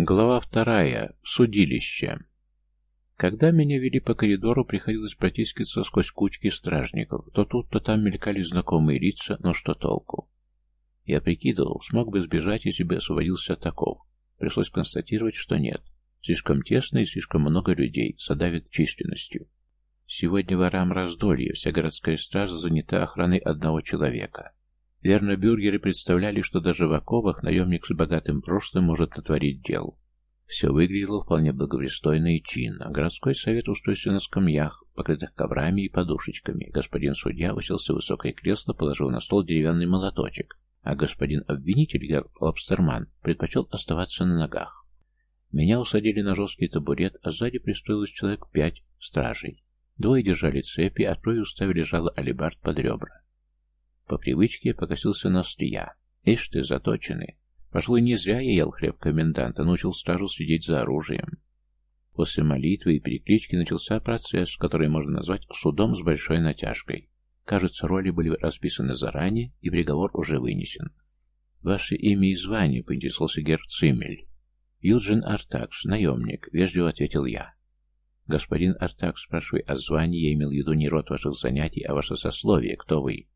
Глава вторая. Судилище. Когда меня вели по коридору, приходилось протискиваться сквозь кучки стражников. То тут, то там мелькали знакомые лица, но что толку? Я прикидывал, смог бы сбежать, если бы освободился от таков. Пришлось констатировать, что нет. Слишком тесно и слишком много людей, задавит численностью. Сегодня ворам раздолье, вся городская стража занята охраной одного человека. Верно, бюргеры представляли, что даже в оковах наемник с богатым прошлым может натворить дел. Все выглядело вполне благопристойно и чинно. Городской совет устроился на скамьях, покрытых коврами и подушечками. Господин судья уселся в высокое кресло, положил на стол деревянный молоточек, а господин обвинитель, Герр Лобстерман, предпочел оставаться на ногах. Меня усадили на жесткий табурет, а сзади пристроилось человек пять стражей. Двое держали цепи, а трое уставили жало алибард под ребра. По привычке покосился на острия. Ишь ты, заточенный. Пожалуй, не зря я ел хлеб коменданта, научил стражу следить за оружием. После молитвы и переклички начался процесс, который можно назвать судом с большой натяжкой. Кажется, роли были расписаны заранее, и приговор уже вынесен. «Ваше имя и звание», — поинтересовался герр Цимель. «Юджин Артакс, наемник», — вежливо ответил я. «Господин Артакс, спрашивай о звании, я имел в виду не род ваших занятий, а ваше сословие. Кто вы?»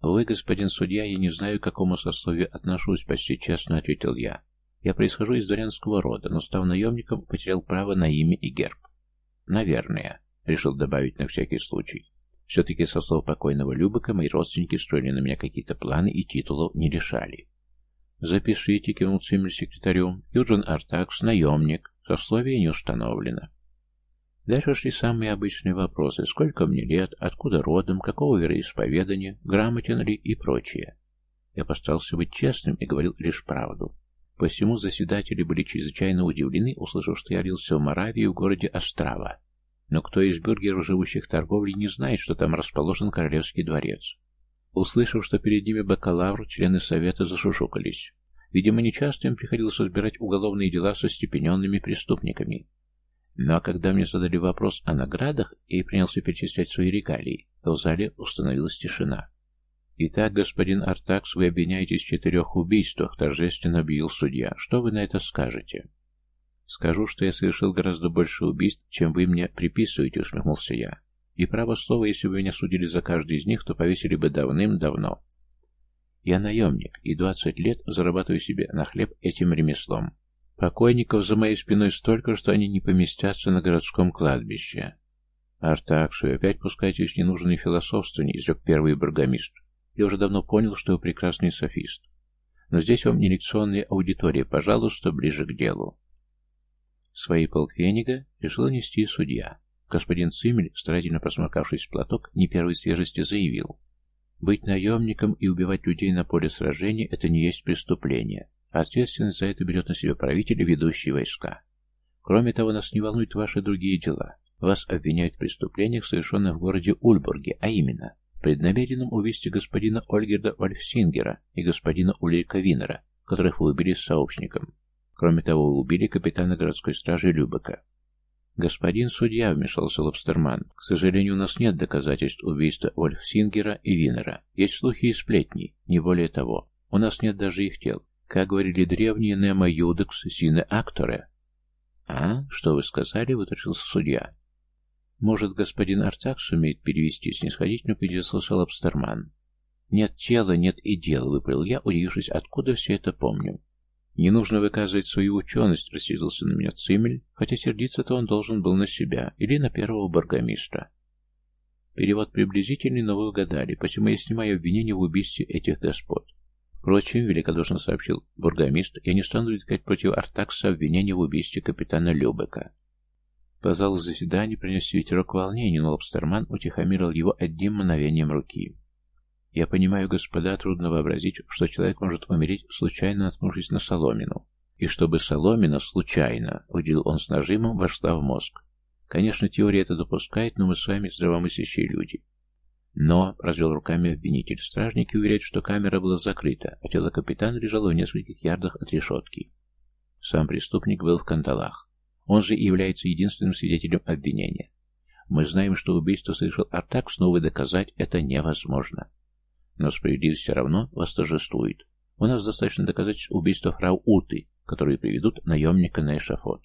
«Вы, господин судья, я не знаю, к какому сословию отношусь, почти честно ответил я. Я происхожу из дворянского рода, но, став наемником, потерял право на имя и герб. Наверное, решил добавить на всякий случай. Все-таки со слов покойного Любыка мои родственники строили на меня какие-то планы и титулов не решали. «Запишите», — кивнул Циммель секретарю. «Юджин Артакс, наемник. Сословие не установлено». Дальше шли самые обычные вопросы. Сколько мне лет, откуда родом, какого вероисповедания, грамотен ли и прочее. Я постарался быть честным и говорил лишь правду. Посему заседатели были чрезвычайно удивлены, услышав, что я родился в Моравии в городе Острава. Но кто из бюргеров, живущих торговлей, не знает, что там расположен королевский дворец? Услышав, что перед ними бакалавр, члены совета зашушукались. Видимо, нечасто им приходилось разбирать уголовные дела со степененными преступниками. Но когда мне задали вопрос о наградах и принялся перечислять свои регалии, то в зале установилась тишина. «Итак, господин Артакс, вы обвиняетесь в четырех убийствах», — торжественно объявил судья. «Что вы на это скажете?» «Скажу, что я совершил гораздо больше убийств, чем вы мне приписываете», — усмехнулся я. «И право слово, если бы меня судили за каждый из них, то повесили бы давным-давно. Я наемник, и двадцать лет зарабатываю себе на хлеб этим ремеслом. Покойников за моей спиной столько, что они не поместятся на городском кладбище. Артакс, вы опять пускаетесь в ненужные философствования, изрек первый бургомист. Я уже давно понял, что вы прекрасный софист. Но здесь вам не лекционная аудитория, пожалуйста, ближе к делу. Свои полфенига решил нести судья. Господин Цимель, старательно просморкавшись в платок, не первой свежести заявил. Быть наемником и убивать людей на поле сражения – это не есть преступление. Ответственность за это берет на себя правитель и ведущие войска. Кроме того, нас не волнуют ваши другие дела. Вас обвиняют в преступлениях, совершенных в городе Ульбурге, а именно преднамеренном убийстве господина Ольгерда Вольфсингера и господина Ульрика Винера, которых вы убили с сообщником. Кроме того, вы убили капитана городской стражи Любека. «Господин судья», — вмешался Лобстерман, — «к сожалению, у нас нет доказательств убийства Вольфсингера и Винера. Есть слухи и сплетни, не более того. У нас нет даже их тел. Как говорили древние, немо юдекс сине акторе. А, что вы сказали, вытащился судья. Может, господин Артак сумеет перевести, снисходительно поинтересовался Лобстерман. Нет тела, нет и дела, выпалил я, удивившись, откуда все это помню. Не нужно выказывать свою ученость, рассердился на меня Цимель, хотя сердиться-то он должен был на себя или на первого бургомистра. Перевод приблизительный, но вы угадали, почему я снимаю обвинение в убийстве этих господ. Впрочем, великодушно сообщил бургомист, я не стану искать против Артакса обвинения в убийстве капитана Любека. По залу заседания принес ветерок волнения, но Лобстерман утихомирил его одним мановением руки. Я понимаю, господа, трудно вообразить, что человек может умереть, случайно наткнувшись на соломину. И чтобы соломина случайно, уделил он с нажимом, вошла в мозг. Конечно, теория это допускает, но мы с вами здравомыслящие люди. Но, развел руками обвинитель, стражники уверяют, что камера была закрыта, а тело капитана лежало в нескольких ярдах от решетки. Сам преступник был в кандалах. Он же является единственным свидетелем обвинения. Мы знаем, что убийство совершил Артакс, но, увы, доказать это невозможно. Но справедливость все равно восторжествует. У нас достаточно доказать убийство фрау Уты, которые приведут наемника на эшафот.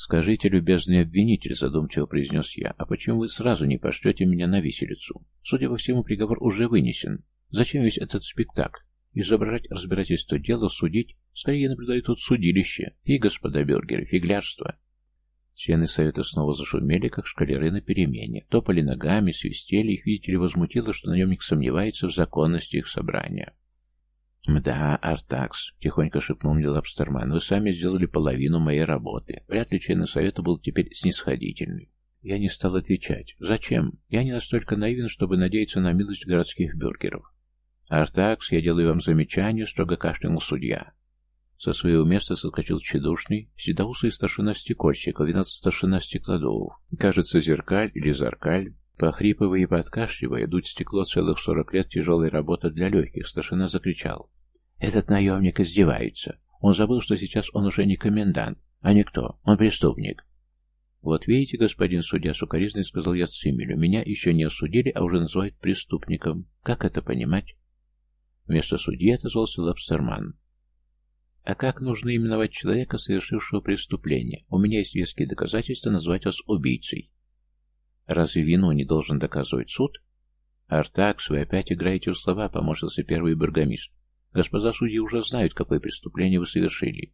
«Скажите, любезный обвинитель», — задумчиво произнес я, — «а почему вы сразу не пошлете меня на виселицу? Судя по всему, приговор уже вынесен. Зачем весь этот спектакль? Изображать разбирательство дела, судить? Скорее наблюдаю тут судилище. И, господа бюргеры, фиглярство». Члены совета снова зашумели, как шкалеры на перемене. Топали ногами, свистели, их, видите ли, возмутило, что наемник сомневается в законности их собрания. «Да, Артакс», — тихонько шепнул мне Лапстерман, — «вы сами сделали половину моей работы. Вряд ли члены совета будут теперь снисходительны». Я не стал отвечать. «Зачем? Я не настолько наивен, чтобы надеяться на милость городских бюргеров». «Артакс, я делаю вам замечание», — строго кашлянул судья. Со своего места соскочил тщедушный, седоусый старшина Стекольщиков, виноват старшина Стеклодовов. Кажется, Зеркаль или Заркаль. Похрипывая и подкашливая, дуть стекло целых сорок лет тяжелой работы для легких, старшина закричал. «Этот наемник издевается. Он забыл, что сейчас он уже не комендант, а никто. Он преступник». «Вот видите, господин судья, сукоризный сказал я Цимелю, меня еще не осудили, а уже называют преступником. Как это понимать?» Вместо судьи отозвался Лапстерман. А как нужно именовать человека, совершившего преступление? У меня есть веские доказательства назвать вас убийцей. Разве вину не должен доказывать суд? Артакс, вы опять играете в слова, поморщился первый бургомист. Господа судьи уже знают, какое преступление вы совершили.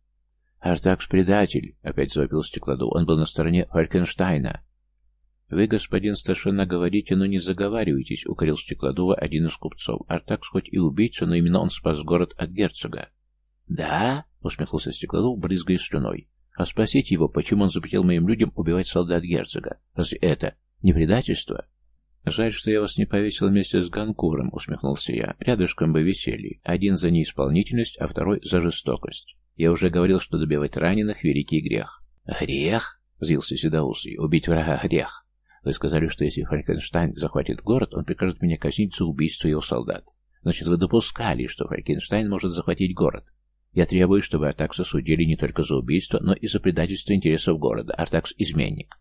Артакс предатель, опять завопил стеклоду. Он был на стороне Фалькенштайна. Вы, господин старшина, говорите, но не заговаривайтесь, укорил стеклодува один из купцов. Артакс хоть и убийца, но именно он спас город от герцога. «Да?» — усмехнулся Стеклодув, брызгая слюной. «А спросите его, почему он запретил моим людям убивать солдат герцога? Разве это не предательство?» «Жаль, что я вас не повесил вместе с Ганкуром», — усмехнулся я. «Рядышком бы висели. Один за неисполнительность, а второй за жестокость. Я уже говорил, что добивать раненых — великий грех». «Грех?» — взвился Седоусый. «Убить врага — грех. Вы сказали, что если Франкенштайн захватит город, он прикажет меня казнить за убийство его солдат. Значит, вы допускали, что Франкенштайн может захватить город. Я требую, чтобы Артакса судили не только за убийство, но и за предательство интересов города. Артакс – изменник.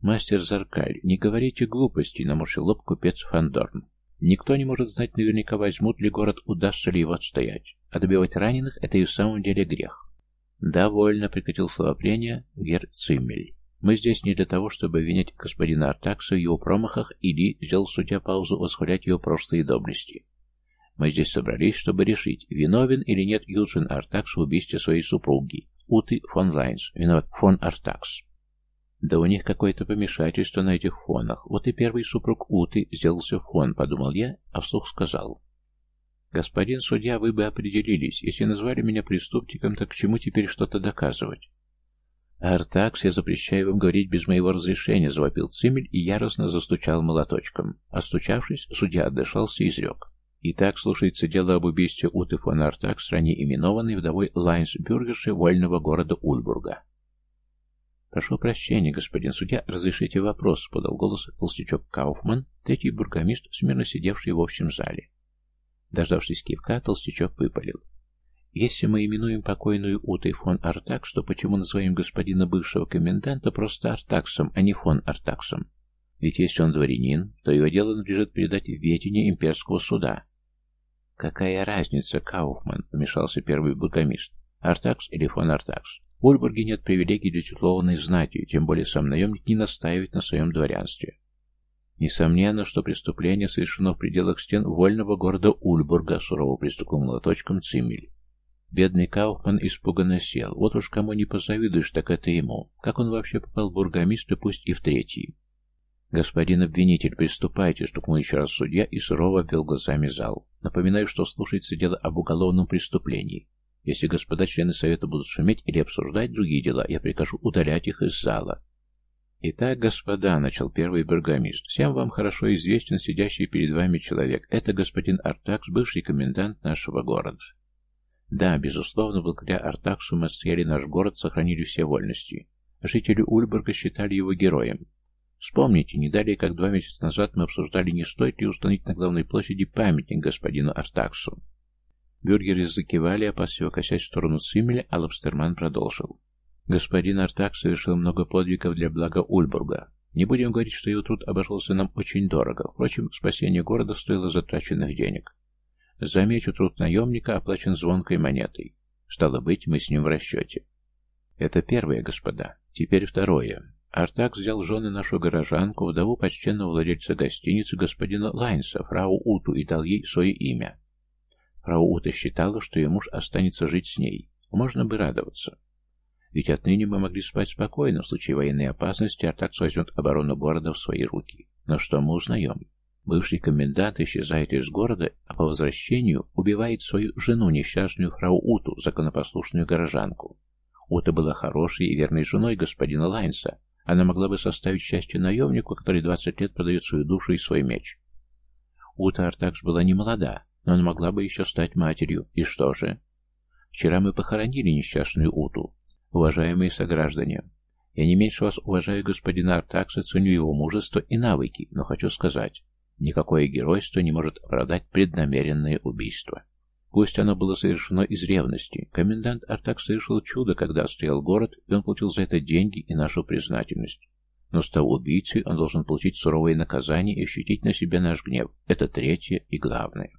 Мастер Заркаль, не говорите глупостей, наморщил лоб купец Фандорн. Никто не может знать наверняка, возьмут ли город, удастся ли его отстоять. А добивать раненых – это и в самом деле грех. «Довольно», — прекратил словопление Гер Циммель. «Мы здесь не для того, чтобы обвинять господина Артакса в его промахах или, сделал судья паузу, восхвалять его прошлые доблести. Мы здесь собрались, чтобы решить, виновен или нет Юджин Артакс в убийстве своей супруги, Уты фон Лайнс, виноват фон Артакс. Да у них какое-то помешательство на этих фонах. Вот и первый супруг Уты сделался фон, подумал я, а вслух сказал. Господин судья, вы бы определились. Если назвали меня преступником, так к чему теперь что-то доказывать? «Артакс, я запрещаю вам говорить без моего разрешения», — завопил Цимель и яростно застучал молоточком. Остучавшись, судья отдышался и изрек. Итак, слушается дело об убийстве Уты фон Артакс, ранее именованной вдовой Лайнсбюргерши вольного города Ульбурга. «Прошу прощения, господин судья, разрешите вопрос», — подал голос толстячок Кауфман, третий бургомист, смирно сидевший в общем зале. Дождавшись кивка, толстячок выпалил. «Если мы именуем покойную Утой фон Артакс, то почему называем господина бывшего коменданта просто Артаксом, а не фон Артаксом? Ведь если он дворянин, то его дело надлежит передать в ведение имперского суда, «Какая разница, Кауфман?» — вмешался первый бургомист. «Артакс или фон Артакс? В Ульбурге нет привилегий для титулованной знати, тем более сам наемник не настаивает на своем дворянстве. Несомненно, что преступление совершено в пределах стен вольного города Ульбурга, сурово пристукнул молоточком Цимель. Бедный Кауфман испуганно сел. Вот уж кому не позавидуешь, так это ему. Как он вообще попал в бургомистры, пусть и в третий? «Господин обвинитель, приступайте», — стукнул еще раз судья и сурово обвел глазами зал. «Напоминаю, что слушается дело об уголовном преступлении. Если господа члены совета будут шуметь или обсуждать другие дела, я прикажу удалять их из зала». «Итак, господа», — начал первый бургомист, — «всем вам хорошо известен сидящий перед вами человек. Это господин Артакс, бывший комендант нашего города». Да, безусловно, благодаря Артаксу мы отстояли наш город, сохранили все вольности. Жители Ульбурга считали его героем. Вспомните, не далее, как два месяца назад мы обсуждали, не стоит ли установить на главной площади памятник господину Артаксу. Бюргеры закивали, опасливо косясь в сторону Цимеля, а Лобстерман продолжил. Господин Артакс совершил много подвигов для блага Ульбурга. Не будем говорить, что его труд обошелся нам очень дорого. Впрочем, спасение города стоило затраченных денег. Замечу, труд наемника оплачен звонкой монетой. Стало быть, мы с ним в расчете. Это первое, господа. Теперь второе. Артак взял жены нашу горожанку, вдову почтенного владельца гостиницы господина Лайнса, фрау Уту, и дал ей свое имя. Фрау Ута считала, что ее муж останется жить с ней. Можно бы радоваться. Ведь отныне мы могли спать спокойно, в случае военной опасности Артакс возьмет оборону города в свои руки. Но что мы узнаем? Бывший комендант исчезает из города, а по возвращению убивает свою жену, несчастную фрау Уту, законопослушную горожанку. Ута была хорошей и верной женой господина Лайнса, она могла бы составить счастье наемнику, который 20 лет продает свою душу и свой меч. Ута Артакс была не молода, но она могла бы еще стать матерью. И что же? Вчера мы похоронили несчастную Уту. Уважаемые сограждане, я не меньше вас уважаю господина Артакса, ценю его мужество и навыки, но хочу сказать, никакое геройство не может оправдать преднамеренное убийство. Пусть оно было совершено из ревности. Комендант Артак совершил чудо, когда отстоял город, и он получил за это деньги и нашу признательность. Но став убийцей, он должен получить суровые наказания и ощутить на себе наш гнев. Это третье и главное.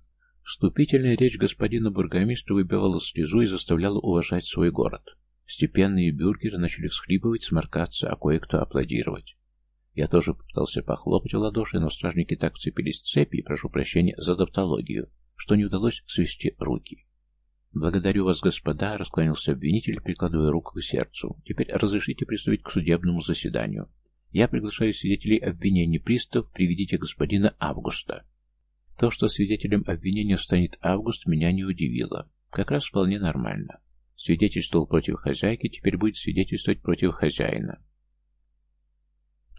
Вступительная речь господина бургомистра выбивала слезу и заставляла уважать свой город. Степенные бюргеры начали всхлипывать, сморкаться, а кое-кто аплодировать. Я тоже попытался похлопать в ладоши, но стражники так цепились цепи, и прошу прощения за тавтологию, что не удалось свести руки. «Благодарю вас, господа», — расклонился обвинитель, прикладывая руку к сердцу. «Теперь разрешите приступить к судебному заседанию. Я приглашаю свидетелей обвинения пристав, приведите господина Августа». То, что свидетелем обвинения станет Август, меня не удивило. Как раз вполне нормально. Свидетельствовал против хозяйки, теперь будет свидетельствовать против хозяина.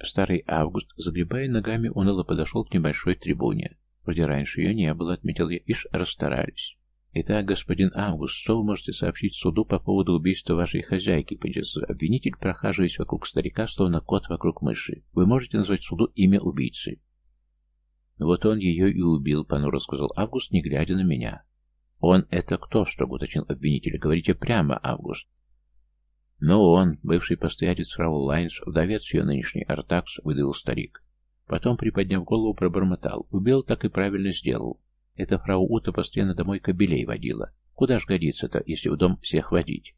Старый Август, загребая ногами, уныло подошел к небольшой трибуне. Вроде раньше ее не было, отметил я, ишь, расстарались. Итак, господин Август, что вы можете сообщить суду по поводу убийства вашей хозяйки? Поделился обвинитель, прохаживаясь вокруг старика, словно кот вокруг мыши. Вы можете назвать суду имя убийцы? Вот он ее и убил, понуро сказал Август, не глядя на меня. Он это кто? строго уточнил обвинитель. Говорите прямо, Август. Но он, бывший постоялец фрау Лайнс, вдовец ее нынешний Артакс, выдал старик. Потом, приподняв голову, пробормотал. Убил, так и правильно сделал. Эта фрау Ута постоянно домой кобелей водила. Куда ж годится-то, если в дом всех водить?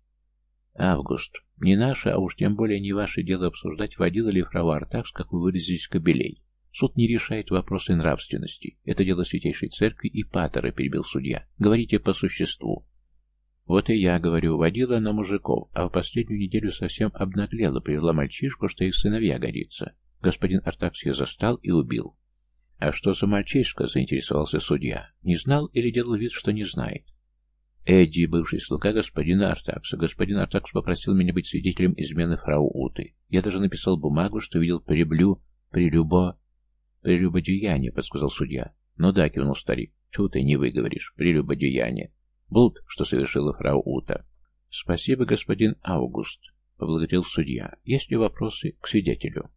Август. Не наше, а уж тем более не ваше дело обсуждать, водила ли фрау Артакс, как вы выразились, кобелей. Суд не решает вопросы нравственности. Это дело Святейшей Церкви и Патера, перебил судья. Говорите по существу. Вот и я говорю, водила она мужиков, а в последнюю неделю совсем обнаглела, привела мальчишку, что их сыновья годится. Господин Артаксия застал и убил. «А что за мальчишка?» — заинтересовался судья. «Не знал или делал вид, что не знает?» «Эдди, бывший слуга господина Артакса. Господин Артакс попросил меня быть свидетелем измены фрау Уты. Я даже написал бумагу, что видел преблю, прелюбо...» «Прелюбодеяние», — подсказал судья. «Ну да», — кивнул старик. «Чего ты не выговоришь? Прелюбодеяние. Блуд, что совершила фрау Ута». «Спасибо, господин Август», — поблагодарил судья. «Есть ли вопросы к свидетелю?»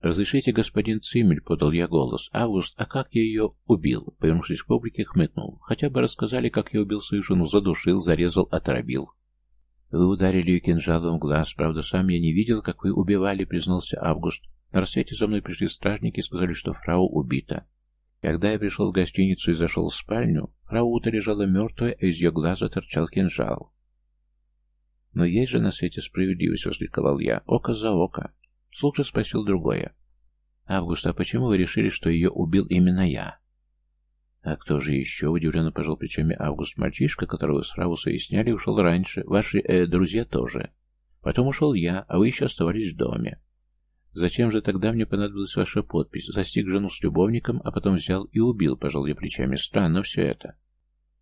«Разрешите, господин Цимель», — подал я голос. «Август, а как я ее убил?» Повернувшись к публике, хмыкнул. «Хотя бы рассказали, как я убил свою жену, задушил, зарезал, отравил». «Вы ударили ее кинжалом в глаз. Правда, сам я не видел, как вы убивали», — признался Август. «На рассвете за мной пришли стражники и сказали, что фрау убита. Когда я пришел в гостиницу и зашел в спальню, фрау Ута лежала мертвая, а из ее глаза торчал кинжал». «Но есть же на свете справедливость», — воскликовал я. «Око за око». Слух же спросил другое. «Август, а почему вы решили, что ее убил именно я?» «А кто же еще?» — удивленно пожал плечами Август. «Мальчишка, которого сразу соясняли, ушел раньше. Ваши э, друзья тоже. Потом ушел я, а вы еще оставались в доме. Зачем же тогда мне понадобилась ваша подпись? Застиг жену с любовником, а потом взял и убил, пожал я плечами. Странно все это».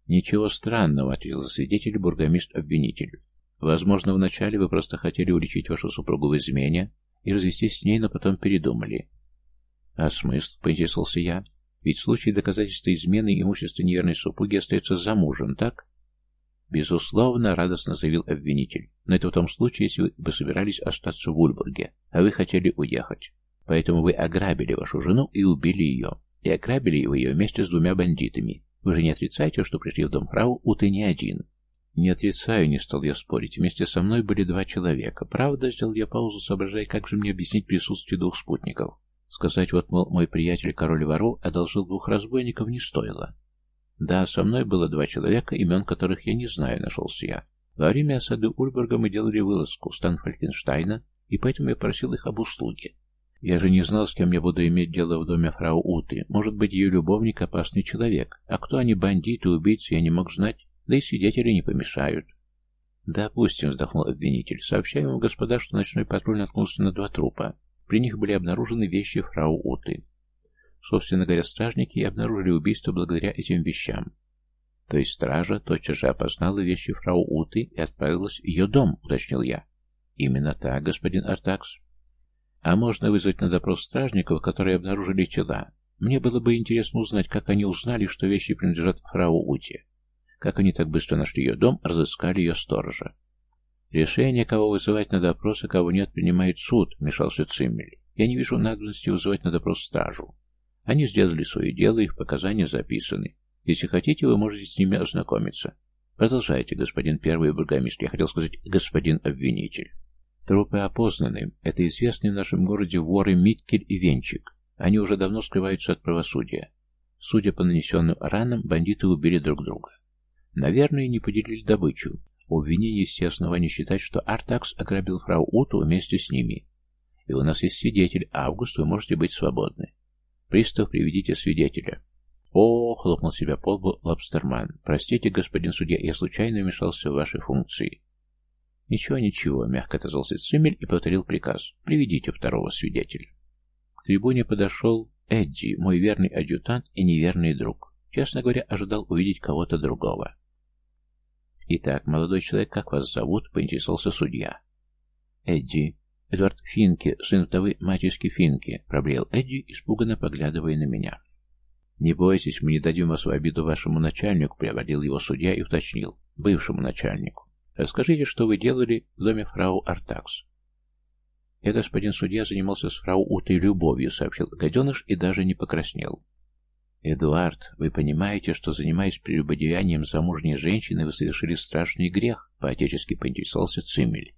«Ничего странного», — ответил свидетель бургомист-обвинитель. «Возможно, вначале вы просто хотели уличить вашу супругу в измене, и развестись с ней, но потом передумали. А смысл, поинтересовался я, ведь в случае доказательства измены имущество неверной супруги остается за мужем, так? Безусловно, радостно заявил обвинитель. Но это в том случае, если вы собирались остаться в Ульбурге, а вы хотели уехать. Поэтому вы ограбили вашу жену и убили ее. И ограбили вы ее вместе с двумя бандитами. Вы же не отрицаете, что пришли в дом фрау Уты не один. Не отрицаю, не стал я спорить. Вместе со мной были два человека. Правда, сделал я паузу, соображая, как же мне объяснить присутствие двух спутников. Сказать вот, мол, мой приятель король воров одолжил двух разбойников не стоило. Да, со мной было два человека, имен которых я не знаю, нашелся я. Во время осады Ульберга мы делали вылазку в стан Фалькенштайна, и поэтому я просил их об услуге. Я же не знал, с кем я буду иметь дело в доме фрау Уты. Может быть, ее любовник — опасный человек. А кто они, бандиты, убийцы, я не мог знать. Да и свидетели не помешают. «Допустим», — вздохнул обвинитель. «Сообщаем вам, господа, что ночной патруль наткнулся на два трупа. При них были обнаружены вещи фрау Уты. Собственно говоря, стражники и обнаружили убийство благодаря этим вещам. То есть стража тотчас же опознала вещи фрау Уты и отправилась в ее дом, уточнил я. Именно так, господин Артакс. А можно вызвать на допрос стражников, которые обнаружили тела. Мне было бы интересно узнать, как они узнали, что вещи принадлежат фрау Уте. Как они так быстро нашли ее дом, разыскали ее сторожа. Решение, кого вызывать на допрос, а кого нет, принимает суд, вмешался Циммель. Я не вижу надобности вызывать на допрос стражу. Они сделали свое дело, их показания записаны. Если хотите, вы можете с ними ознакомиться. Продолжайте, господин первый бургомистр. Я хотел сказать, господин обвинитель. Трупы опознаны. Это известные в нашем городе воры Миткель и Венчик. Они уже давно скрываются от правосудия. Судя по нанесенным ранам, бандиты убили друг друга. Наверное, не поделили добычу. У обвинения есть все основания считать, что Артакс ограбил фрау Уту вместе с ними. И у нас есть свидетель. Август, вы можете быть свободны. Пристав, приведите свидетеля. О, хлопнул себя по лбу Лобстерман. Простите, господин судья, я случайно вмешался в ваши функции. Ничего, ничего, мягко отозвался Циммель и повторил приказ. Приведите второго свидетеля. К трибуне подошел Эдди, мой верный адъютант и неверный друг. Честно говоря, ожидал увидеть кого-то другого. «Итак, молодой человек, как вас зовут?» — поинтересовался судья. «Эдди. Эдвард Финки, сын вдовы матери Финки», — проблеял Эдди, испуганно поглядывая на меня. «Не бойтесь, мы не дадим вас в обиду вашему начальнику», — приободил его судья и уточнил. «Бывшему начальнику. Расскажите, что вы делали в доме фрау Артакс». «Я, господин судья, занимался с фрау Утой любовью», — сообщил гаденыш и даже не покраснел. «Эдуард, вы понимаете, что, занимаясь прелюбодеянием замужней женщины, вы совершили страшный грех?» — поотечески поинтересовался Циммель.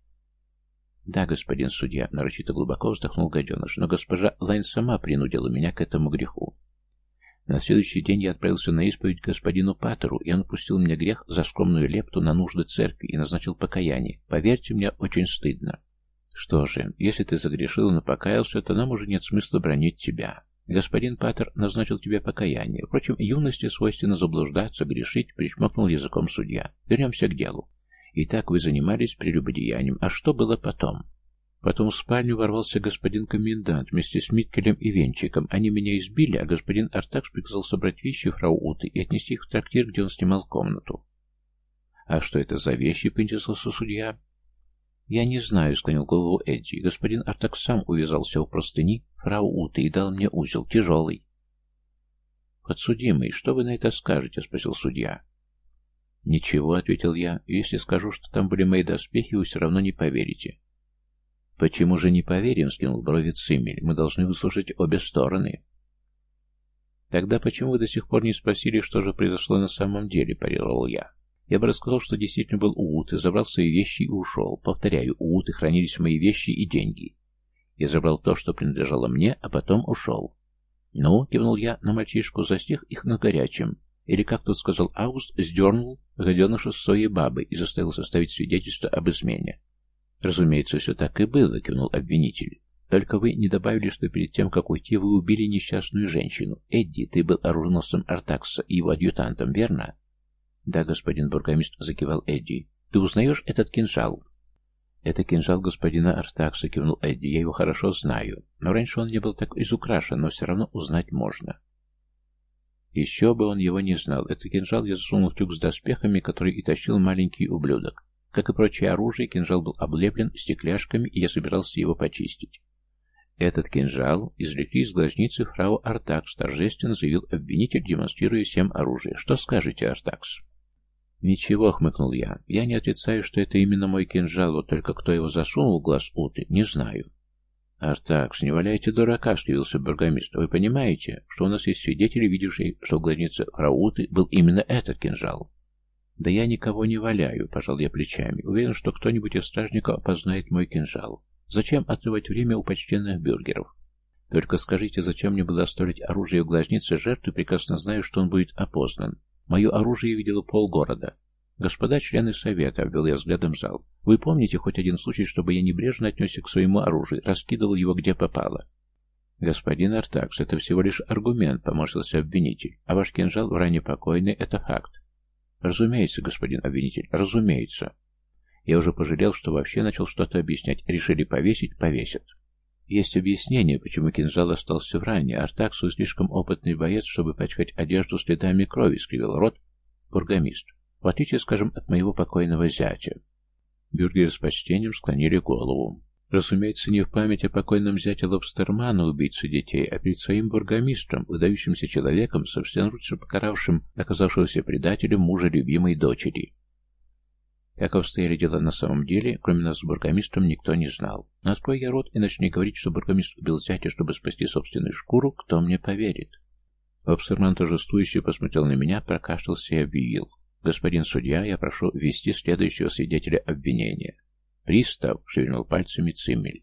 «Да, господин судья», — нарочито глубоко вздохнул гаденыш, «но госпожа Лайн сама принудила меня к этому греху. На следующий день я отправился на исповедь господину Паттеру, и он пустил мне грех за скромную лепту на нужды церкви и назначил покаяние. Поверьте, мне очень стыдно. Что же, если ты загрешил и напокаялся, то нам уже нет смысла бронить тебя. Господин Паттер назначил тебе покаяние. Впрочем, юности свойственно заблуждаться, грешить, причмокнул языком судья. Вернемся к делу. Итак, вы занимались прелюбодеянием. А что было потом? Потом в спальню ворвался господин комендант вместе с Миткелем и Венчиком. Они меня избили, а господин Артакс приказал собрать вещи фрау Уты и отнести их в трактир, где он снимал комнату. «А что это за вещи?» — поинтересовался судья. «Я не знаю», — склонил голову Эдди. «Господин Артак сам увязался в простыни фрау Уты и дал мне узел, тяжелый». «Подсудимый, что вы на это скажете?» — спросил судья. «Ничего», — ответил я. «Если скажу, что там были мои доспехи, вы все равно не поверите». «Почему же не поверим?» — скинул брови Циммель. «Мы должны выслушать обе стороны». «Тогда почему вы до сих пор не спросили, что же произошло на самом деле?» — парировал я. Я бы рассказал, что действительно был у Уты, забрал свои вещи и ушел. Повторяю, у Уты хранились мои вещи и деньги. Я забрал то, что принадлежало мне, а потом ушел. «Ну», — кивнул я на мальчишку, застиг их на горячем. Или, как тут сказал Август, сдернул гаденыша с своей бабы и заставил составить свидетельство об измене. «Разумеется, все так и было», — кивнул обвинитель. «Только вы не добавили, что перед тем, как уйти, вы убили несчастную женщину. Эдди, ты был оруженосцем Артакса и его адъютантом, верно?» «Да, господин бургомист», — закивал Эдди. «Ты узнаешь этот кинжал?» «Это кинжал господина Артакса», — кивнул Эдди. «Я его хорошо знаю. Но раньше он не был так изукрашен, но все равно узнать можно». Еще бы он его не знал. Это кинжал я засунул в тюк с доспехами, который и тащил маленький ублюдок. Как и прочее оружие, кинжал был облеплен стекляшками, и я собирался его почистить. Этот кинжал извлекли из глазницы фрау Артакс, торжественно заявил обвинитель, демонстрируя всем оружие. Что скажете, Артакс? «Ничего», — хмыкнул я. «Я не отрицаю, что это именно мой кинжал, вот только кто его засунул в глаз Уты, не знаю». «Артакс, не валяйте дурака», — скривился бургомист. «Вы понимаете, что у нас есть свидетели, видевшие, что в глазнице Фрауты был именно этот кинжал?» «Да я никого не валяю», — пожал я плечами. «Уверен, что кто-нибудь из стражников опознает мой кинжал. Зачем отрывать время у почтенных бюргеров? Только скажите, зачем мне было оставить оружие в глазнице жертвы, прекрасно знаю, что он будет опознан. Мое оружие видело полгорода. Господа члены совета, обвел я взглядом зал. Вы помните хоть один случай, чтобы я небрежно отнесся к своему оружию, раскидывал его где попало? Господин Артакс, это всего лишь аргумент, поморщился обвинитель. А ваш кинжал в ране покойный — это факт. Разумеется, господин обвинитель, разумеется. Я уже пожалел, что вообще начал что-то объяснять. Решили повесить — повесят. Есть объяснение, почему кинжал остался в ране. Артаксу слишком опытный боец, чтобы пачкать одежду следами крови, скривил рот бургомист. В отличие, скажем, от моего покойного зятя. Бюргеры с почтением склонили голову. Разумеется, не в память о покойном зяте Лобстермана, убийце детей, а перед своим бургомистром, выдающимся человеком, собственноручно покаравшим оказавшегося предателем мужа любимой дочери. Как обстояли дела на самом деле, кроме нас с бургомистром, никто не знал. Открой я рот и начни говорить, что бургомист убил зятя, чтобы спасти собственную шкуру, кто мне поверит? Лобстерман торжествующе посмотрел на меня, прокашлялся и объявил. «Господин судья, я прошу ввести следующего свидетеля обвинения». «Пристав», — шевельнул пальцами Циммель.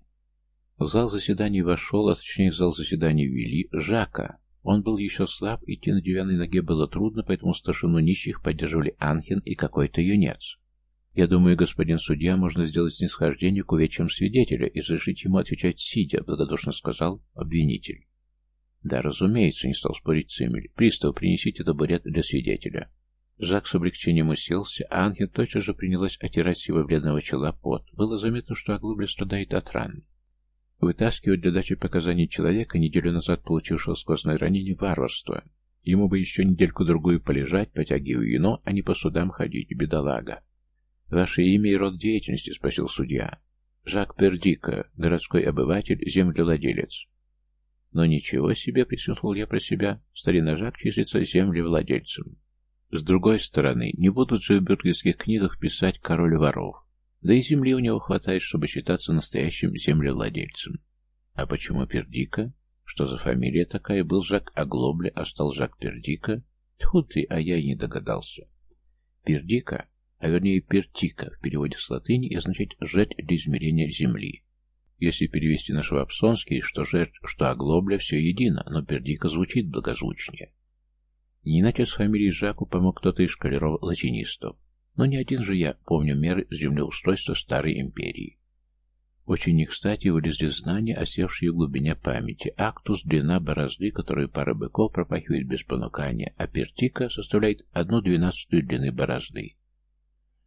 В зал заседаний вошел, а точнее в зал заседаний ввели, Жака. Он был еще слаб, идти на деревянной ноге было трудно, поэтому старшину нищих поддерживали Анхин и какой-то юнец. «Я думаю, господин судья, можно сделать снисхождение к увечьям свидетеля и разрешить ему отвечать сидя», — благодушно сказал обвинитель. «Да, разумеется», — не стал спорить Цимель. «Пристав, принесите табурет для свидетеля». Жак с облегчением уселся, а Анхель тотчас же принялась отирать с его бледного чела пот. Было заметно, что оглубля страдает от ран. Вытаскивать для дачи показаний человека, неделю назад получившего сквозное ранение, варварство. Ему бы еще недельку-другую полежать, потягивая вино, а не по судам ходить, бедолага. «Ваше имя и род деятельности?» — спросил судья. «Жак Пердика, городской обыватель, землевладелец». Но ничего себе, присутствовал я про себя, старина Жак числится землевладельцем. С другой стороны, не будут же в бюргерских книгах писать «король воров». Да и земли у него хватает, чтобы считаться настоящим землевладельцем. А почему Пердика? Что за фамилия такая? Был Жак Оглобля, а стал Жак Пердика? Тьфу ты, а я и не догадался. Пердика, а вернее Пертика, в переводе с латыни, означает «жать для измерения земли». Если перевести на швабсонский, что жертв, что оглобля, все едино, но Пердика звучит благозвучнее. Не иначе с фамилией Жаку помог кто-то из шкалеров-латинистов. Но не один же я помню меры землеустройства Старой Империи. Очень не кстати вылезли знания, осевшие в глубине памяти. Актус – длина борозды, которую пара быков пропахивает без понукания, а пертика составляет одну двенадцатую длины борозды.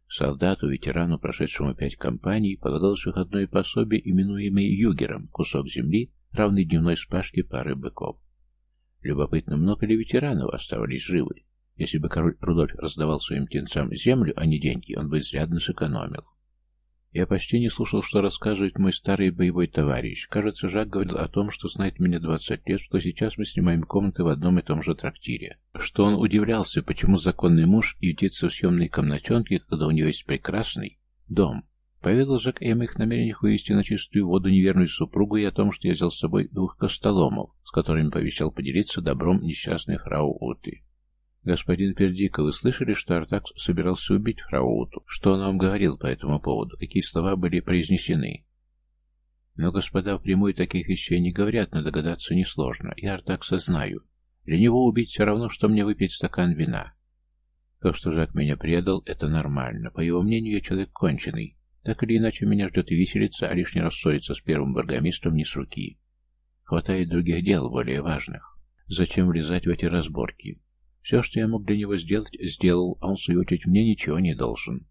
Солдату, ветерану, прошедшему пять кампаний, полагалось выходное пособие, именуемое югером, кусок земли, равный дневной спашке пары быков. Любопытно, много ли ветеранов оставались живы? Если бы король Рудольф раздавал своим птенцам землю, а не деньги, он бы изрядно сэкономил. Я почти не слушал, что рассказывает мой старый боевой товарищ. Кажется, Жак говорил о том, что знает меня 20 лет, что сейчас мы снимаем комнаты в одном и том же трактире. Что он удивлялся, почему законный муж ютится в съемной комнатенке, когда у него есть прекрасный дом. Поведал Жак и о моих намерениях вывести на чистую воду неверную супругу и о том, что я взял с собой двух костоломов, с которыми пообещал поделиться добром несчастной фрау. «Господин Пердика, вы слышали, что Артакс собирался убить фрау? Что он вам говорил по этому поводу? Какие слова были произнесены?» «Но господа впрямую таких вещей не говорят, но догадаться несложно. Я Артакса знаю. Для него убить все равно, что мне выпить стакан вина. То, что Жак меня предал, это нормально. По его мнению, я человек конченый. Так или иначе, меня ждет и виселица, а лишний раз ссориться с первым бургомистром не с руки. Хватает других дел, более важных. Зачем влезать в эти разборки? Все, что я мог для него сделать, сделал, а он, очередь, мне ничего не должен.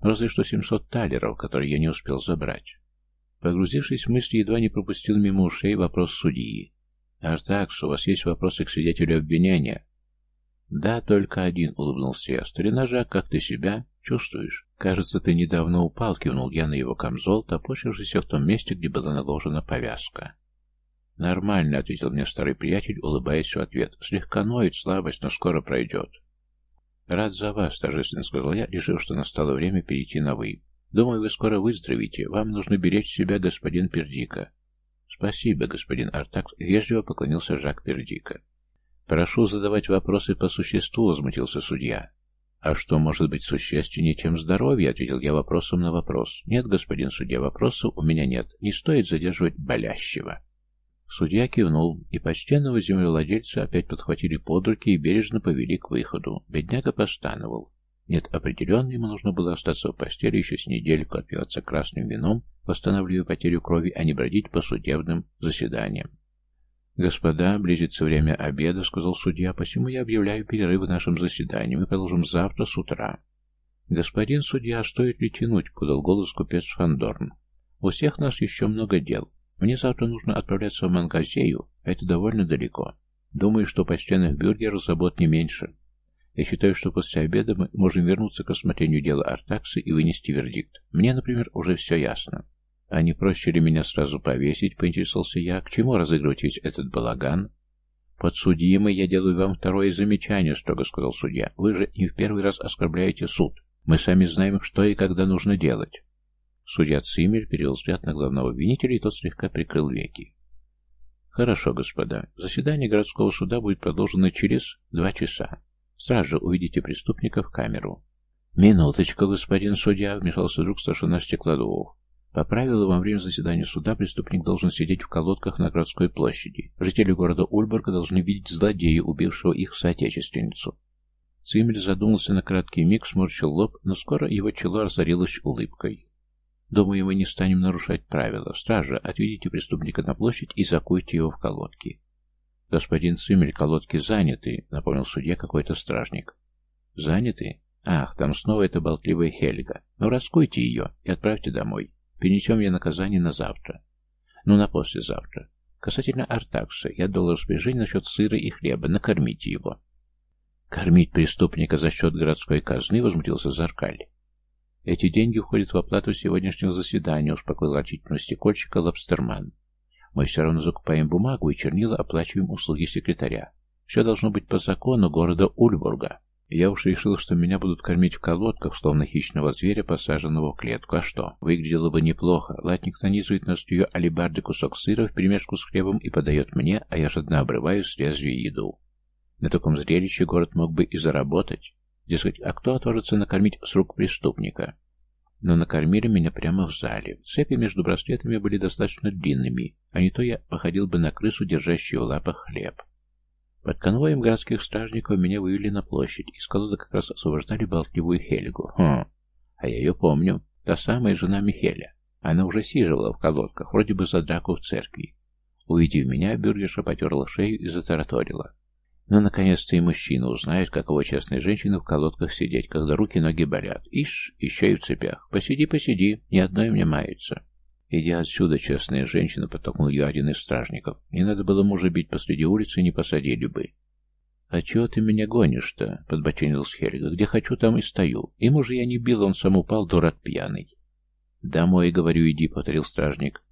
Разве что 700 талеров, которые я не успел забрать. Погрузившись в мысли, едва не пропустил мимо ушей вопрос судьи. «Артакс, у вас есть вопросы к свидетелю обвинения?» «Да, только один», — улыбнулся я. «Старина Жак, как ты себя чувствуешь?» «Кажется, ты недавно упал», — кивнул я на его камзол, топочившийся в том месте, где была наложена повязка. «Нормально», — ответил мне старый приятель, улыбаясь в ответ. «Слегка ноет слабость, но скоро пройдет». «Рад за вас», — торжественно сказал я, решив, что настало время перейти на «вы». «Думаю, вы скоро выздоровите. Вам нужно беречь себя, господин Пердика». «Спасибо, господин Артак», — вежливо поклонился Жак Пердика. «Прошу задавать вопросы по существу», — возмутился судья. «А что может быть существеннее, чем здоровье?» — ответил я вопросом на вопрос. «Нет, господин судья, вопросов у меня нет. Не стоит задерживать болящего». Судья кивнул, и почтенного землевладельца опять подхватили под руки и бережно повели к выходу. Бедняга постановал. Нет, определенно ему нужно было остаться в постели еще с недельку, отпиваться красным вином, восстанавливая потерю крови, а не бродить по судебным заседаниям. «Господа, близится время обеда», — сказал судья, — «посему я объявляю перерыв в нашем заседании. Мы продолжим завтра с утра». «Господин судья, стоит ли тянуть?» — подал голос купец Фандорн. «У всех нас еще много дел. Мне завтра нужно отправляться в Мангазею, а это довольно далеко. Думаю, что почтенных бюргеров забот не меньше. Я считаю, что после обеда мы можем вернуться к осмотрению дела Артакса и вынести вердикт. Мне, например, уже все ясно. А не проще ли меня сразу повесить, поинтересовался я. К чему разыгрывать весь этот балаган? Подсудимый, я делаю вам второе замечание, строго сказал судья. Вы же не в первый раз оскорбляете суд. Мы сами знаем, что и когда нужно делать. Судья Циммель перевел взгляд на главного обвинителя, и тот слегка прикрыл веки. Хорошо, господа. Заседание городского суда будет продолжено через два часа. Сразу же увидите преступника в камеру. «Минуточку, господин судья», — вмешался вдруг старшина Стеклодувов. По правилам, во время заседания суда преступник должен сидеть в колодках на городской площади. Жители города Ульборга должны видеть злодея, убившего их соотечественницу. Цимель задумался на краткий миг, сморщил лоб, но скоро его чело озарилось улыбкой. «Думаю, мы не станем нарушать правила. Стража, отведите преступника на площадь и закуйте его в колодки. «Господин Цимель, колодки заняты», — напомнил судья какой-то стражник. «Заняты? Ах, там снова эта болтливая Хельга. Ну, раскуйте ее и отправьте домой. Перенесем ей наказание на завтра. Ну, на послезавтра. Касательно Артакса, я дал распоряжение насчет сыра и хлеба. Накормите его». «Кормить преступника за счет городской казны?» — возмутился Заркаль. «Эти деньги входят в оплату сегодняшнего заседания», — успокоил рачительного стекольщика Лобстерман. Мы все равно закупаем бумагу и чернила, оплачиваем услуги секретаря. Все должно быть по закону города Ульбурга. Я уж решил, что меня будут кормить в колодках, словно хищного зверя, посаженного в клетку. А что? Выглядело бы неплохо. Латник нанизывает на стую алибарды кусок сыра в перемешку с хлебом и подает мне, а я жадно обрываю с лезвия еду. На таком зрелище город мог бы и заработать. Дескать, а кто отважится накормить с рук преступника? Но накормили меня прямо в зале. Цепи между браслетами были достаточно длинными, а не то я походил бы на крысу, держащую в лапах хлеб. Под конвоем городских стражников меня вывели на площадь, из колоды как раз освобождали болтливую Хельгу. Хм, а я ее помню. Та самая жена Михеля. Она уже сиживала в колодках, вроде бы за драку в церкви. Увидев меня, бюргерша потерла шею и затараторила. Но, ну, наконец-то, и мужчина узнает, каково частной женщины в колодках сидеть, когда руки-ноги болят. Ишь, еще и в цепях. Посиди, посиди, ни одной мне мается. Иди отсюда, честная женщина, потокнул ее один из стражников. Не надо было мужа бить посреди улицы, не посадили бы. «А чего ты меня гонишь-то?» — подбоченился Хельга. «Где хочу, там и стою. И мужа я не бил, он сам упал, дурак пьяный». «Домой, говорю, иди», — повторил стражник.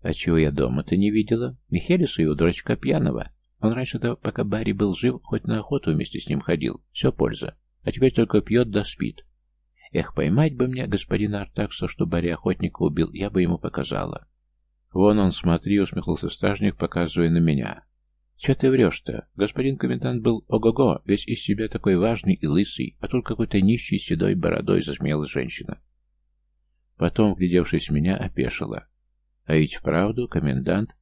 «А чего я дома-то не видела? Михеля своего дурачка пьяного. Он раньше, -то, пока Барри был жив, хоть на охоту вместе с ним ходил. Все польза. А теперь только пьет да спит. Эх, поймать бы мне господина Артакса, что Барри охотника убил, я бы ему показала. Вон он, смотри, усмехнулся стражник, показывая на меня. Че ты врешь-то? Господин комендант был ого-го, весь из себя такой важный и лысый, а тут какой-то нищий седой бородой, засмеялась женщина. Потом, глядевшись меня, опешила. А ведь вправду комендант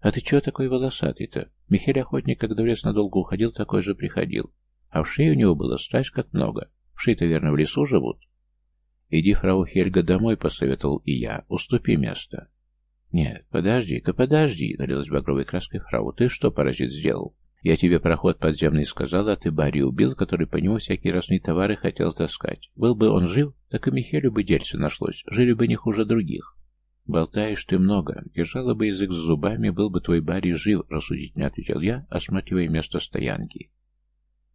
«А ты чего такой волосатый-то? Михель Охотник, когда в лес надолго уходил, такой же приходил. А в шее у него было страсть как много. В шее-то, верно, в лесу живут?» «Иди, фрау Хельга, домой», — посоветовал и я. «Уступи место». «Нет, подожди-ка, подожди», — налилась багровой краской фрау. «Ты что, паразит, сделал? Я тебе проход подземный сказал, а ты Барри убил, который по нему всякие разные товары хотел таскать. Был бы он жив, так и Михелю бы дельце нашлось. Жили бы не хуже других». «Болтаешь ты много. Держала бы язык с зубами, был бы твой Барри жив», — рассудительно ответил я, осматривая место стоянки.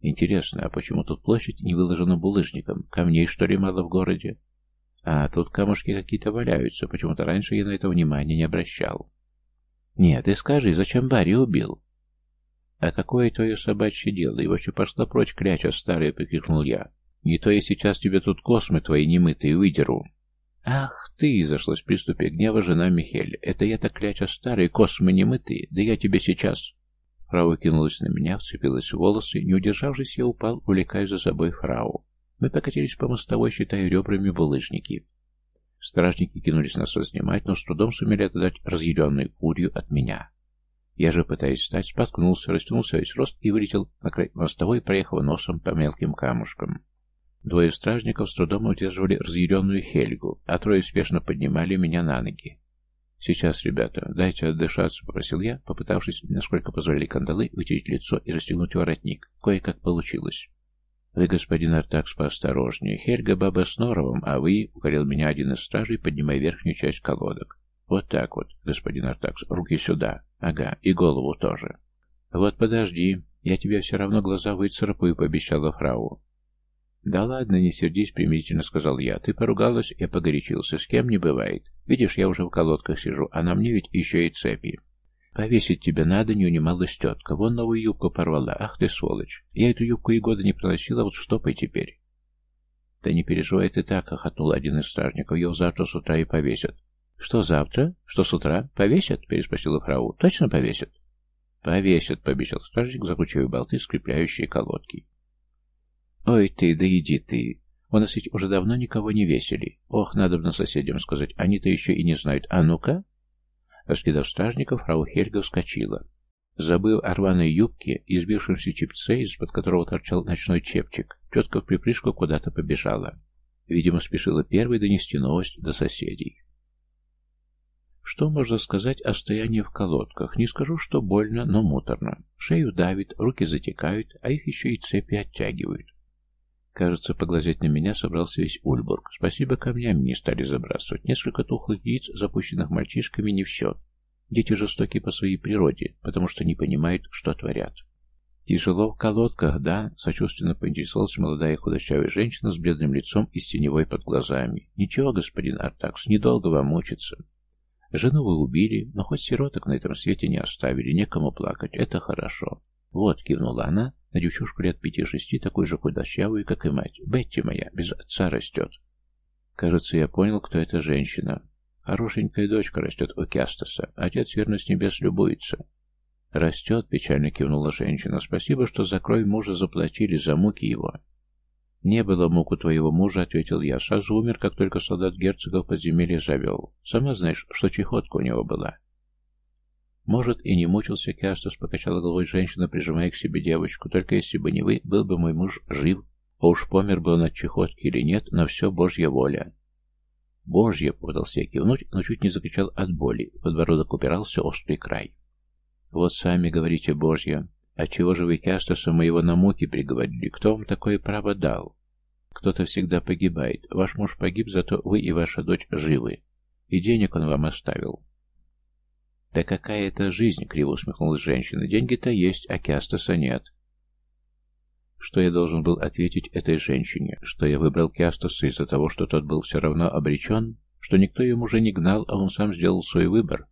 «Интересно, а почему тут площадь не выложена булыжником? Камней, что ли, мало в городе?» «А, тут камушки какие-то валяются. Почему-то раньше я на это внимания не обращал». «Нет, ты скажи, зачем Барри убил?» «А какое твое собачье дело? И вообще пошла прочь кляча старая!» — прикрикнул я. «Не то я сейчас тебе тут космы твои немытые выдеру!» «Ах ты!» — зашлась в приступе гнева жена Михель. «Это я так кляча старый, космы немытые, да я тебе сейчас...» Фрау кинулась на меня, вцепилась в волосы, не удержавшись, я упал, увлекая за собой фрау. Мы покатились по мостовой, считая ребрами булыжники. Стражники кинулись нас разнимать, но с трудом сумели отдать разъяренную фурию от меня. Я же, пытаясь встать, споткнулся, растянулся весь рост и вылетел на край мостовой, проехав носом по мелким камушкам. Двое стражников с трудом удерживали разъяренную Хельгу, а трое спешно поднимали меня на ноги. «Сейчас, ребята, дайте отдышаться», — попросил я, попытавшись, насколько позволяли кандалы, вытереть лицо и расстегнуть воротник. Кое-как получилось. «Вы, господин Артакс, поосторожнее. Хельга баба с норовом, а вы...» — укорил меня один из стражей, поднимая верхнюю часть колодок. «Вот так вот, господин Артакс, руки сюда. Ага, и голову тоже». «Вот подожди, я тебе все равно глаза выцарапаю», — пообещала фрау. «Да ладно, не сердись», — примирительно сказал я. «Ты поругалась, я погорячился. С кем не бывает. Видишь, я уже в колодках сижу, а на мне ведь еще и цепи». «Повесить тебя надо», — не унималась тетка. «Вон новую юбку порвала. Ах ты, сволочь! Я эту юбку и года не проносила, вот штопай теперь». «Да не переживай ты так», — охотнул один из стражников. «Ее завтра с утра и повесят». «Что завтра? Что с утра? Повесят?» — переспросила фрау. «Точно повесят?» «Повесят», — пообещал стражник, закручивая болты, скрепляющие колодки. «Ой ты, да иди ты! У нас ведь уже давно никого не весели. Ох, надо бы на соседям сказать, они-то еще и не знают. А ну-ка!» Раскидав стражников, фрау Хельга вскочила. Забыв о рваной юбке и сбившемся чипце, из-под которого торчал ночной чепчик, тетка в припрыжку куда-то побежала. Видимо, спешила первой донести новость до соседей. Что можно сказать о стоянии в колодках? Не скажу, что больно, но муторно. Шею давит, руки затекают, а их еще и цепи оттягивают. Кажется, поглазеть на меня собрался весь Ульбург. Спасибо, камнями не стали забрасывать. Несколько тухлых яиц, запущенных мальчишками, не в счет. Дети жестоки по своей природе, потому что не понимают, что творят. «Тяжело в колодках, да?» — сочувственно поинтересовалась молодая худощавая женщина с бледным лицом и с теневой под глазами. «Ничего, господин Артакс, недолго вам мучиться. Жену вы убили, но хоть сироток на этом свете не оставили, некому плакать, это хорошо. Вот, кивнула она, на девчушку лет пяти-шести, такой же худощавую, как и мать. Бетти моя, без отца растет. Кажется, я понял, кто эта женщина. Хорошенькая дочка растет у Кястаса. Отец верно с небес любуется. Растет, печально кивнула женщина. Спасибо, что за кровь мужа заплатили, за муки его. «Не было мук у твоего мужа», — ответил я. «Сразу умер, как только солдат герцога в подземелье завел. Сама знаешь, что чехотка у него была». «Может, и не мучился Киастас», — покачала головой женщина, прижимая к себе девочку. «Только если бы не вы, был бы мой муж жив. А уж помер бы он от чехотки или нет, но все Божья воля». «Божья!» — попытался я кивнуть, но чуть не закричал от боли. Подбородок упирался острый край. «Вот сами говорите, Божья. Отчего же вы Кястаса моего на муки приговорили? Кто вам такое право дал? Кто-то всегда погибает. Ваш муж погиб, зато вы и ваша дочь живы. И денег он вам оставил. Да какая это жизнь, криво усмехнулась женщина. Деньги-то есть, а Кястаса нет. Что я должен был ответить этой женщине? Что я выбрал Кястаса из-за того, что тот был все равно обречен? Что никто ему уже не гнал, а он сам сделал свой выбор?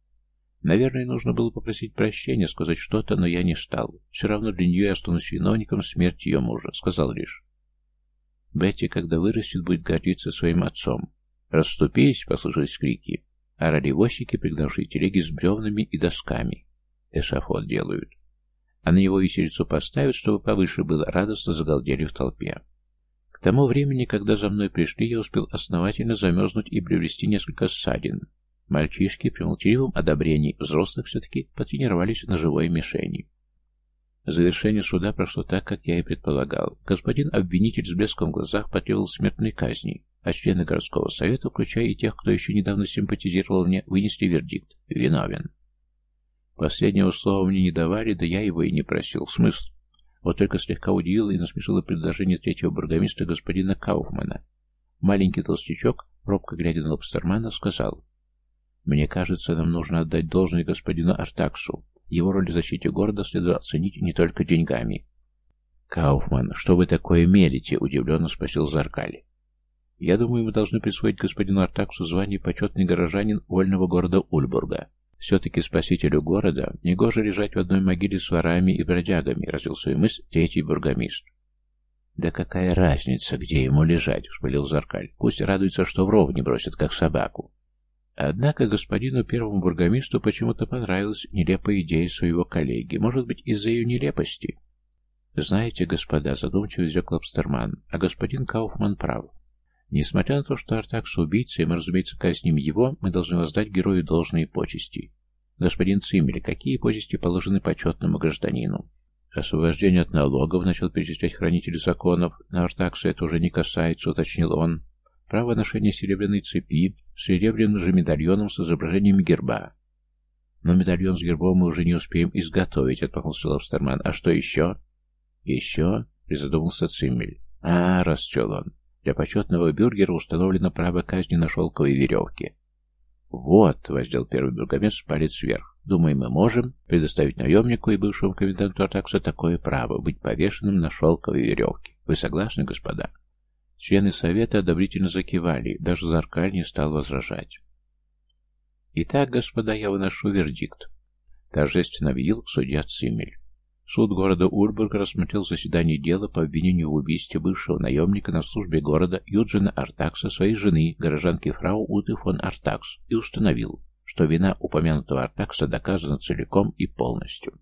Наверное, нужно было попросить прощения, сказать что-то, но я не стал. Все равно для нее я останусь виновником смерти ее мужа. Сказал лишь. Бетти, когда вырастет, будет гордиться своим отцом. «Расступись!» — послышались крики. Орали восики, пригнавшие телеги с бревнами и досками. Эшафот делают. А на него виселицу поставят, чтобы повыше было, радостно загалдели в толпе. К тому времени, когда за мной пришли, я успел основательно замерзнуть и приобрести несколько ссадин. Мальчишки при молчаливом одобрении взрослых все-таки потренировались на живой мишени. Завершение суда прошло так, как я и предполагал. Господин обвинитель с блеском в глазах потребовал смертной казни, а члены городского совета, включая и тех, кто еще недавно симпатизировал мне, вынесли вердикт «виновен». Последнего слова мне не давали, да я его и не просил. Смысл? Вот только слегка удивило и насмешило предложение третьего бургомистра господина Кауфмана. Маленький толстячок, робко глядя на Лобстермана, сказал мне кажется, нам нужно отдать должное господину Артаксу. Его роль в защите города следует оценить не только деньгами. «Кауфман, что вы такое мелите?» — удивленно спросил Заркали. «Я думаю, мы должны присвоить господину Артаксу звание почетный горожанин вольного города Ульбурга. Все-таки спасителю города негоже лежать в одной могиле с ворами и бродягами», — развил свою мысль третий бургомист. «Да какая разница, где ему лежать?» — вспылил Заркаль. «Пусть радуется, что в ров не бросят, как собаку. Однако господину первому бургомисту почему-то понравилась нелепая идея своего коллеги. Может быть, из-за ее нелепости? Знаете, господа, задумчиво изрек Лобстерман, а господин Кауфман прав. Несмотря на то, что Артакс убийца, и мы, разумеется, казним его, мы должны воздать герою должные почести. Господин Циммель, какие почести положены почетному гражданину? Освобождение от налогов начал перечислять хранитель законов. На Артакса это уже не касается, уточнил он. Право ношения серебряной цепи с серебряным же медальоном с изображением герба. Но медальон с гербом мы уже не успеем изготовить, отмахнулся Лавстерман. А что еще? Еще? Призадумался Циммель. А, расчел он. Для почетного бюргера установлено право казни на шелковой веревке. Вот, воздел первый бургомец палец вверх. Думаю, мы можем предоставить наемнику и бывшему коменданту Артакса такое право быть повешенным на шелковой веревке. Вы согласны, господа? Члены совета одобрительно закивали, даже Заркаль не стал возражать. Итак, господа, я выношу вердикт. Торжественно объявил судья Цимель. Суд города Ульбург рассмотрел заседание дела по обвинению в убийстве бывшего наемника на службе города Юджина Артакса, своей жены, горожанки фрау Уты фон Артакс, и установил, что вина упомянутого Артакса доказана целиком и полностью.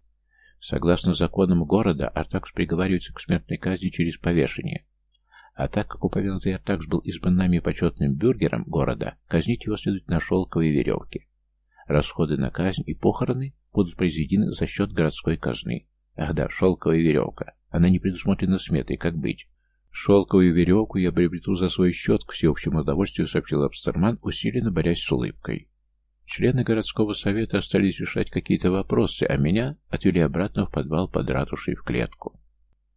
Согласно законам города, Артакс приговаривается к смертной казни через повешение. А так как упомянутый Артакс был избран нами почетным бюргером города, казнить его следует на шелковой веревке. Расходы на казнь и похороны будут произведены за счет городской казны. Ах да, шелковая веревка. Она не предусмотрена сметой, как быть? Шелковую веревку я приобрету за свой счет, к всеобщему удовольствию сообщил Абстерман, усиленно борясь с улыбкой. Члены городского совета остались решать какие-то вопросы, а меня отвели обратно в подвал под ратушей в клетку.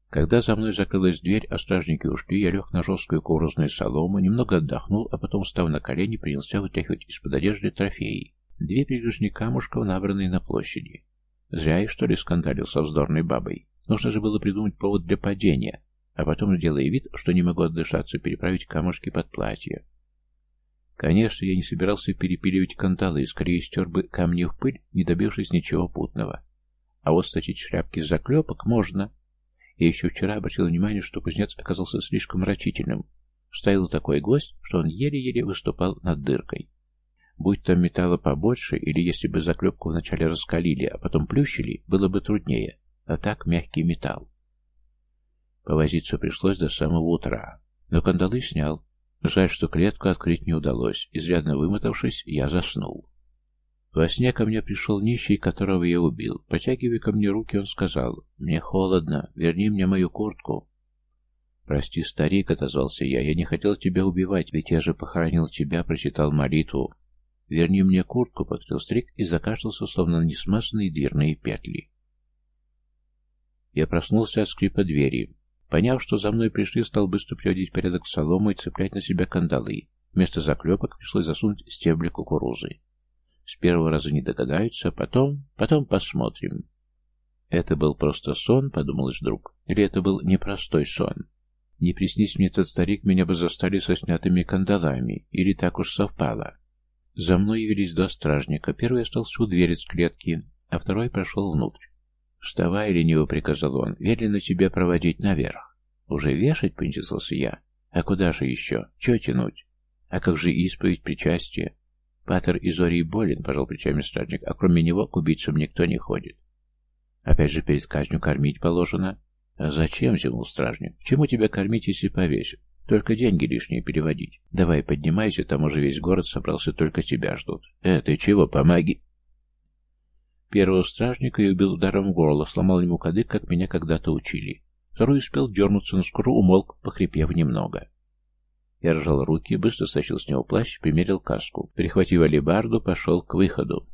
Когда за мной закрылась дверь, а стражники ушли, я лег на жесткую курозную солому, немного отдохнул, а потом, став на колени, принялся вытягивать из-под одежды трофеи. Две пригоршни камушков, набранные на площади. Зря я, что ли, скандалил со вздорной бабой. Нужно же было придумать повод для падения, а потом, делая вид, что не могу отдышаться, переправить камушки под платье. Конечно, я не собирался перепиливать кандалы, и скорее стер бы камни в пыль, не добившись ничего путного. А вот сточить шляпки с заклепок можно. Я еще вчера обратил внимание, что кузнец оказался слишком рачительным. Ставил такой гость, что он еле-еле выступал над дыркой. Будь там металла побольше, или если бы заклепку вначале раскалили, а потом плющили, было бы труднее, а так мягкий металл. Повозиться пришлось до самого утра, но кандалы снял. Жаль, что клетку открыть не удалось. Изрядно вымотавшись, я заснул. Во сне ко мне пришел нищий, которого я убил. Потягивая ко мне руки, он сказал, «Мне холодно, верни мне мою куртку». «Прости, старик», — отозвался я, — «я не хотел тебя убивать, ведь я же похоронил тебя», — прочитал молитву. «Верни мне куртку», — повторил Стрик и закашлялся, словно несмазанные дверные петли. Я проснулся от скрипа двери. Поняв, что за мной пришли, стал быстро приводить порядок солому и цеплять на себя кандалы. Вместо заклепок пришлось засунуть стебли кукурузы. С первого раза не догадаются, а потом... потом посмотрим. Это был просто сон, подумалось вдруг, или это был непростой сон? Не приснись мне этот старик, меня бы застали со снятыми кандалами, или так уж совпало. За мной явились два стражника. Первый остался у двери с клетки, а второй прошел внутрь. «Вставай, лениво», — приказал он, — «велено тебя проводить наверх». «Уже вешать?» — поинтересовался я. «А куда же еще? Чего тянуть? А как же исповедь причастие?» «Патер Изорий болен», — пожал плечами стражник, «а кроме него к убийцам никто не ходит». «Опять же перед казнью кормить положено?» «А зачем?» — зевнул стражник. «Чему тебя кормить, если повесят? Только деньги лишние переводить. Давай, поднимайся, там уже весь город собрался, только тебя ждут. Э, ты чего, помоги!» Первого стражника я убил ударом в горло, сломал ему кадык, как меня когда-то учили. Второй успел дернуться, но скоро умолк, похрипев немного. Я ржал руки, быстро стащил с него плащ, примерил каску. Перехватив алебарду, пошел к выходу.